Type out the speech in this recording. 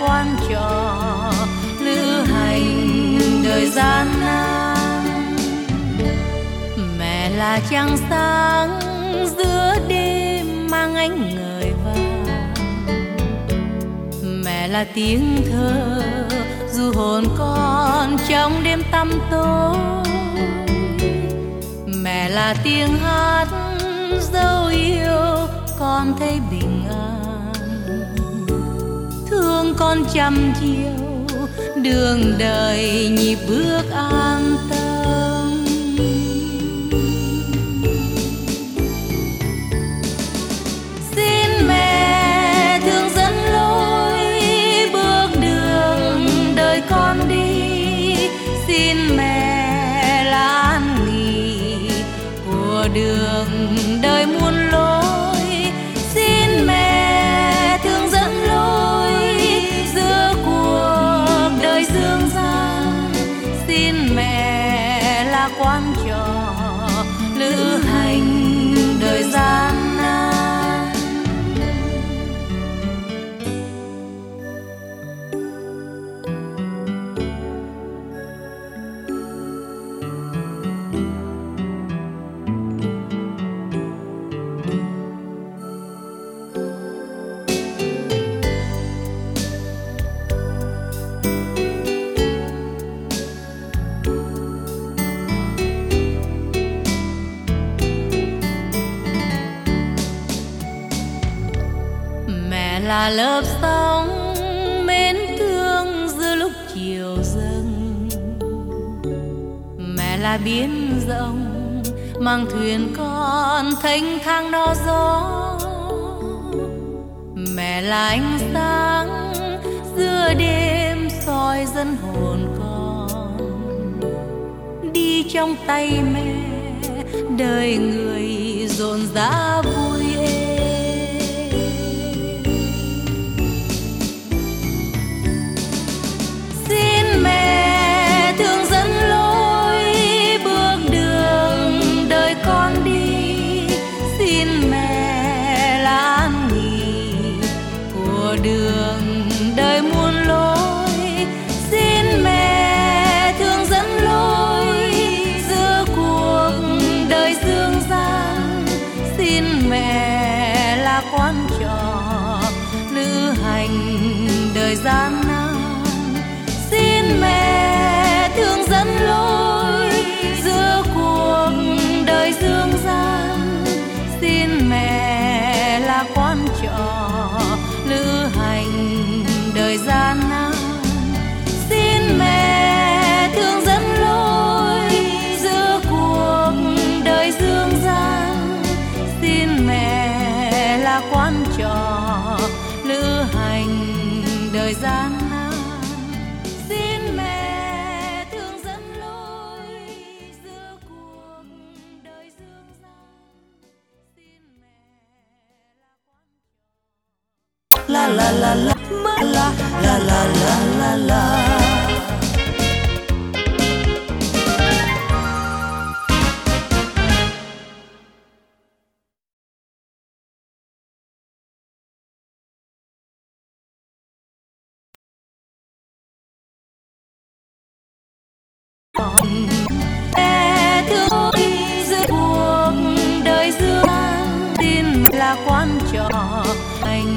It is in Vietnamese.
quan trò, lữ hành đời gian nan. Mẹ là trăng sáng giữa đêm mang ánh người vàng. Mẹ là tiếng thơ dù hồn con trong đêm tăm tối. Mẹ là tiếng hát dấu yêu con thấy bình con trăm chiều đường đời nhịp bước an tâm. Xin mẹ thương dẫn lối bước đường đời con đi. Xin mẹ là an nghỉ của đường mẹ là quan là lớp sóng mến thương giữa lúc chiều dâng. Mẹ là biến rộng, mang thuyền con thanh thang no gió. Mẹ là ánh sáng giữa đêm soi dân hồn con. Đi trong tay mẹ, đời người rộn rã vui. Mẹ là quan trò lữ hành đời gian nan. Xin mẹ thương dẫn lối giữa cuộc đời dương gian. Xin mẹ là quan trò lữ hành đời gian nan thời gian nào xin mẹ thương dẫn lối giữa cuộc đời dương gian. La la la la la la la la la la.